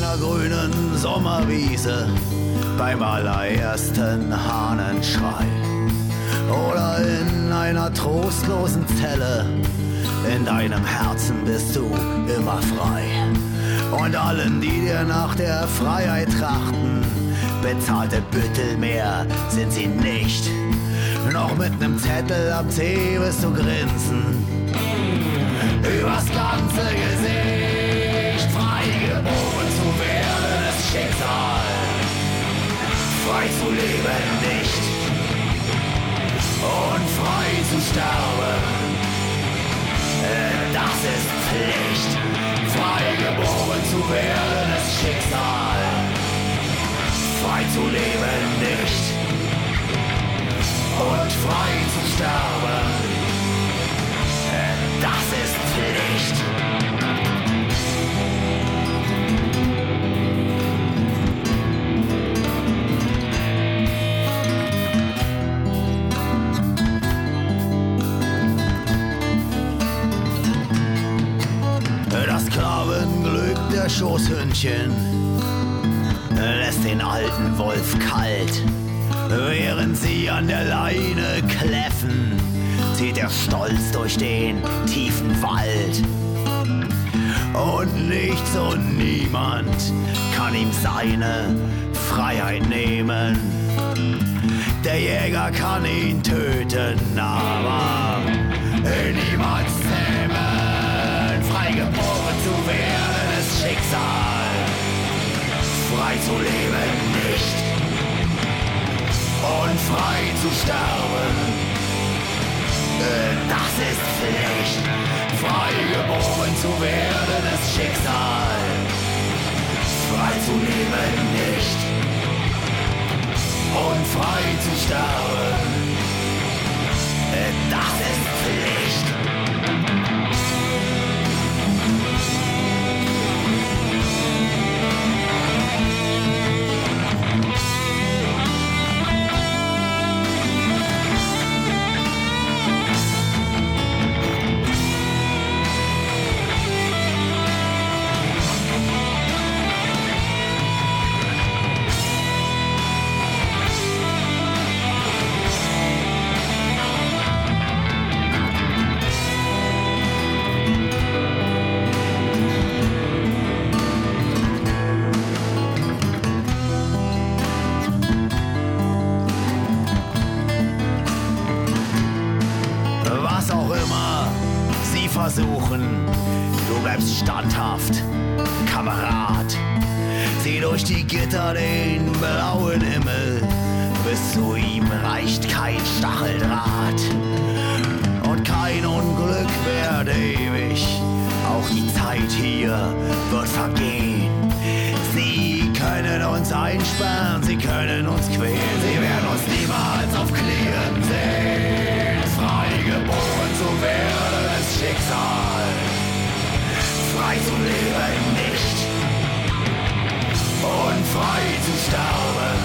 Einer grünen Sommerwiese beim allerersten Hahnenschrei oder in einer trostlosen Zelle, in deinem Herzen bist du immer frei. Und allen, die dir nach der Freiheit trachten, bezahlte Büttel mehr sind sie nicht. Noch mit nem Zettel am Tee wirst du grinsen. Übers ganze Gesicht, Frei zu leben nicht und frei zu sterben. Das ist Pflicht, frei geboren zu werden, ist Schicksal. Frei zu leben nicht und frei zu sterben. Das ist Pflicht. Schoßhündchen lässt den alten Wolf kalt. Während sie an der Leine kläffen, zieht er stolz durch den tiefen Wald. Und nichts und niemand kann ihm seine Freiheit nehmen. Der Jäger kann ihn töten, aber niemals zähmen. Freigeboren zu werden Frei zu leben nicht. Und frei zu sterben. Das ist Pflicht. Frei geboren zu werden ist Schicksal. Frei zu leben nicht. Und frei zu sterben. Das ist Pflicht. Versuchen, du bleibst standhaft, Kamerad. Sieh durch die Gitter den blauen Himmel, bis zu ihm reicht kein Stacheldraht. Und kein Unglück wird ewig, auch die Zeit hier wird vergehen. Frei zu leben nicht und frei zu sterben.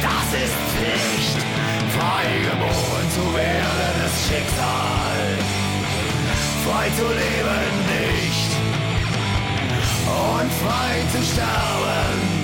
Das ist Pflicht, frei geboren zu werden ist Schicksal, frei zu leben nicht und frei zu sterben.